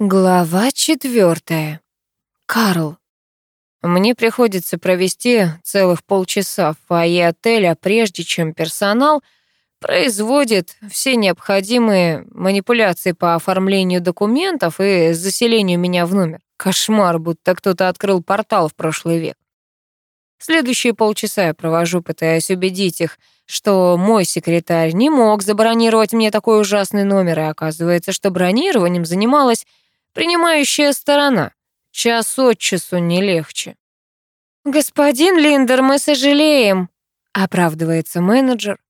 Глава четвертая. Карл. Мне приходится провести целых полчаса в фойе отеля, прежде чем персонал производит все необходимые манипуляции по оформлению документов и заселению меня в номер. Кошмар, будто кто-то открыл портал в прошлый век. Следующие полчаса я провожу, пытаясь убедить их, что мой секретарь не мог забронировать мне такой ужасный номер, и оказывается, что бронированием занималась принимающая сторона. Час от часу не легче. «Господин Линдер, мы сожалеем», — оправдывается менеджер.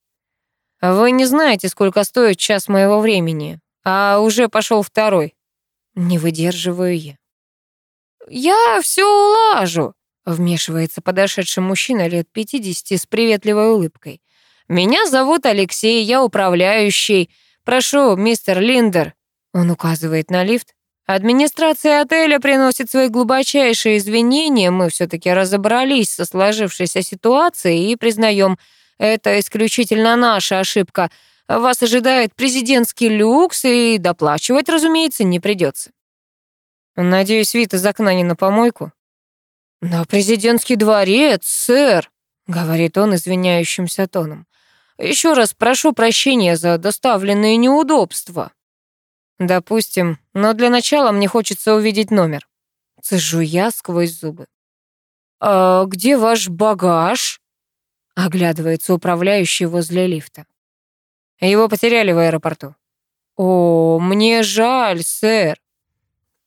«Вы не знаете, сколько стоит час моего времени, а уже пошел второй». Не выдерживаю я. «Я все улажу», — вмешивается подошедший мужчина лет 50 с приветливой улыбкой. «Меня зовут Алексей, я управляющий. Прошу, мистер Линдер». Он указывает на лифт. Администрация отеля приносит свои глубочайшие извинения. Мы все-таки разобрались со сложившейся ситуацией и признаем, это исключительно наша ошибка. Вас ожидает президентский люкс, и доплачивать, разумеется, не придется. Надеюсь, вид из окна не на помойку. «На президентский дворец, сэр», — говорит он извиняющимся тоном. «Еще раз прошу прощения за доставленные неудобства». Допустим, но для начала мне хочется увидеть номер. Цежу я сквозь зубы. «А где ваш багаж?» Оглядывается управляющий возле лифта. Его потеряли в аэропорту. «О, мне жаль, сэр».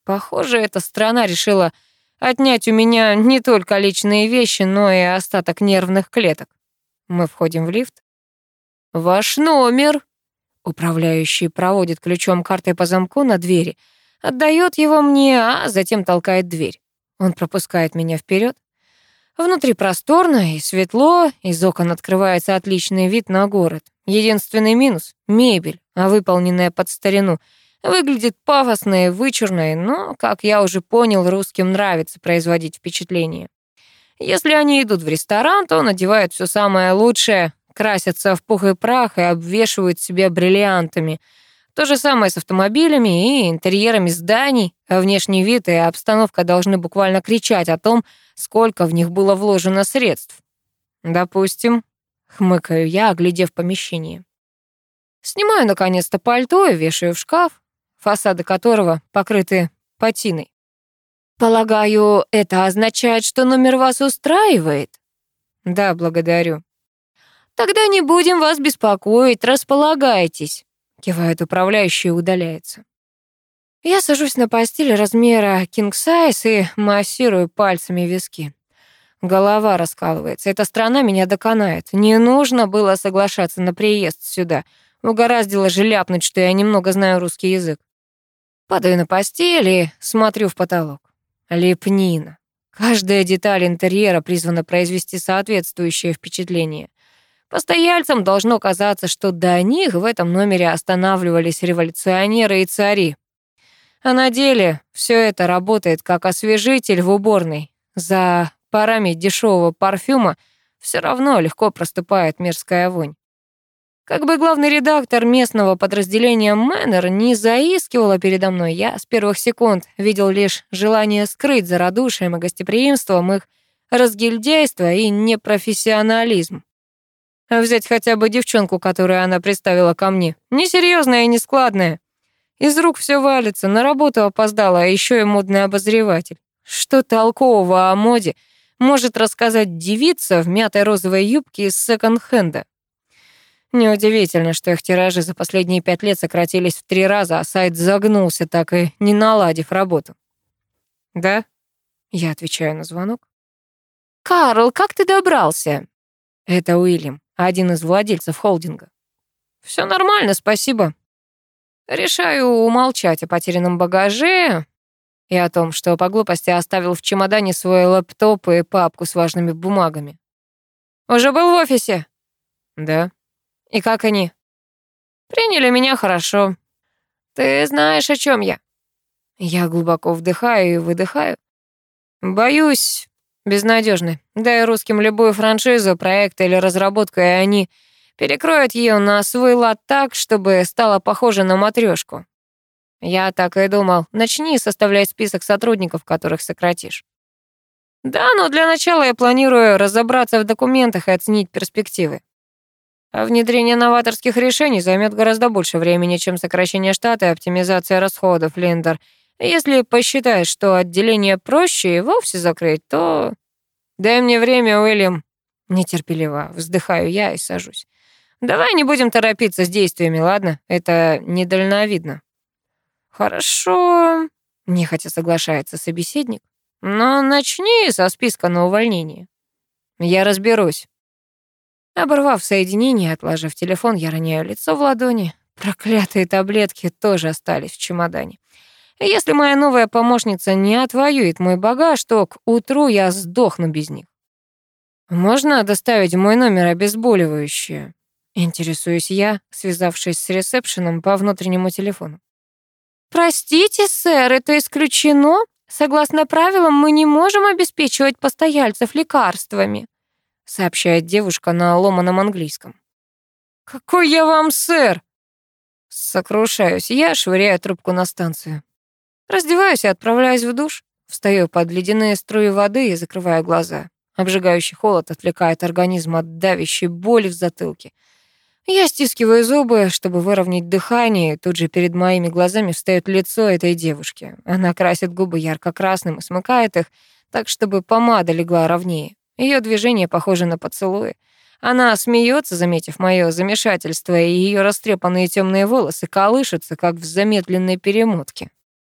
Похоже, эта страна решила отнять у меня не только личные вещи, но и остаток нервных клеток. Мы входим в лифт. «Ваш номер», Управляющий проводит ключом картой по замку на двери, отдает его мне, а затем толкает дверь. Он пропускает меня вперед. Внутри просторно и светло, из окон открывается отличный вид на город. Единственный минус — мебель, а выполненная под старину. Выглядит пафосно и вычурно, но, как я уже понял, русским нравится производить впечатление. Если они идут в ресторан, то надевают все самое лучшее, красятся в пух и прах и обвешивают себя бриллиантами. То же самое с автомобилями и интерьерами зданий. Внешний вид и обстановка должны буквально кричать о том, сколько в них было вложено средств. Допустим, хмыкаю я, оглядев помещение. Снимаю наконец-то пальто и вешаю в шкаф, фасады которого покрыты патиной. Полагаю, это означает, что номер вас устраивает? Да, благодарю. «Тогда не будем вас беспокоить, располагайтесь», — кивает управляющий и удаляется. Я сажусь на постель размера king size и массирую пальцами виски. Голова раскалывается. Эта страна меня доконает. Не нужно было соглашаться на приезд сюда. Угораздило же ляпнуть, что я немного знаю русский язык. Падаю на постель и смотрю в потолок. Лепнина. Каждая деталь интерьера призвана произвести соответствующее впечатление. Постояльцам должно казаться, что до них в этом номере останавливались революционеры и цари. А на деле все это работает как освежитель в уборной. За парами дешевого парфюма все равно легко проступает мерзкая вонь. Как бы главный редактор местного подразделения Мэннер не заискивала передо мной, я с первых секунд видел лишь желание скрыть за радушием и гостеприимством их разгильдяйство и непрофессионализм. Взять хотя бы девчонку, которую она представила ко мне. Несерьезная и нескладная. Из рук все валится, на работу опоздала, а еще и модный обозреватель. Что толкового о моде может рассказать девица в мятой розовой юбке из секонд-хенда? Неудивительно, что их тиражи за последние пять лет сократились в три раза, а сайт загнулся, так и не наладив работу. «Да?» — я отвечаю на звонок. «Карл, как ты добрался?» Это Уильям один из владельцев холдинга. Все нормально, спасибо. Решаю умолчать о потерянном багаже и о том, что по глупости оставил в чемодане свой лэптоп и папку с важными бумагами. Уже был в офисе? Да. И как они? Приняли меня хорошо. Ты знаешь, о чем я? Я глубоко вдыхаю и выдыхаю. Боюсь, безнадежны. Дай русским любую франшизу, проект или разработку, и они перекроют ее на свой лад так, чтобы стала похожа на матрешку. Я так и думал. Начни составлять список сотрудников, которых сократишь. Да, но для начала я планирую разобраться в документах и оценить перспективы. А внедрение новаторских решений займет гораздо больше времени, чем сокращение штата и оптимизация расходов, Линдер. Если посчитаешь, что отделение проще и вовсе закрыть, то... Дай мне время, Уильям. Нетерпеливо вздыхаю я и сажусь. Давай не будем торопиться с действиями, ладно? Это недальновидно. Хорошо, нехотя соглашается собеседник. Но начни со списка на увольнение. Я разберусь. Оборвав соединение, отложив телефон, я роняю лицо в ладони. Проклятые таблетки тоже остались в чемодане. Если моя новая помощница не отвоюет мой багаж, то к утру я сдохну без них. Можно доставить в мой номер обезболивающее? Интересуюсь я, связавшись с ресепшеном по внутреннему телефону. «Простите, сэр, это исключено. Согласно правилам, мы не можем обеспечивать постояльцев лекарствами», сообщает девушка на ломаном английском. «Какой я вам сэр?» Сокрушаюсь я, швыряю трубку на станцию. Раздеваюсь и отправляюсь в душ. Встаю под ледяные струи воды и закрываю глаза. Обжигающий холод отвлекает организм от давящей боли в затылке. Я стискиваю зубы, чтобы выровнять дыхание, тут же перед моими глазами встает лицо этой девушки. Она красит губы ярко-красным и смыкает их, так, чтобы помада легла ровнее. Ее движение похоже на поцелуи. Она смеется, заметив мое замешательство, и ее растрепанные темные волосы колышутся, как в замедленной перемотке.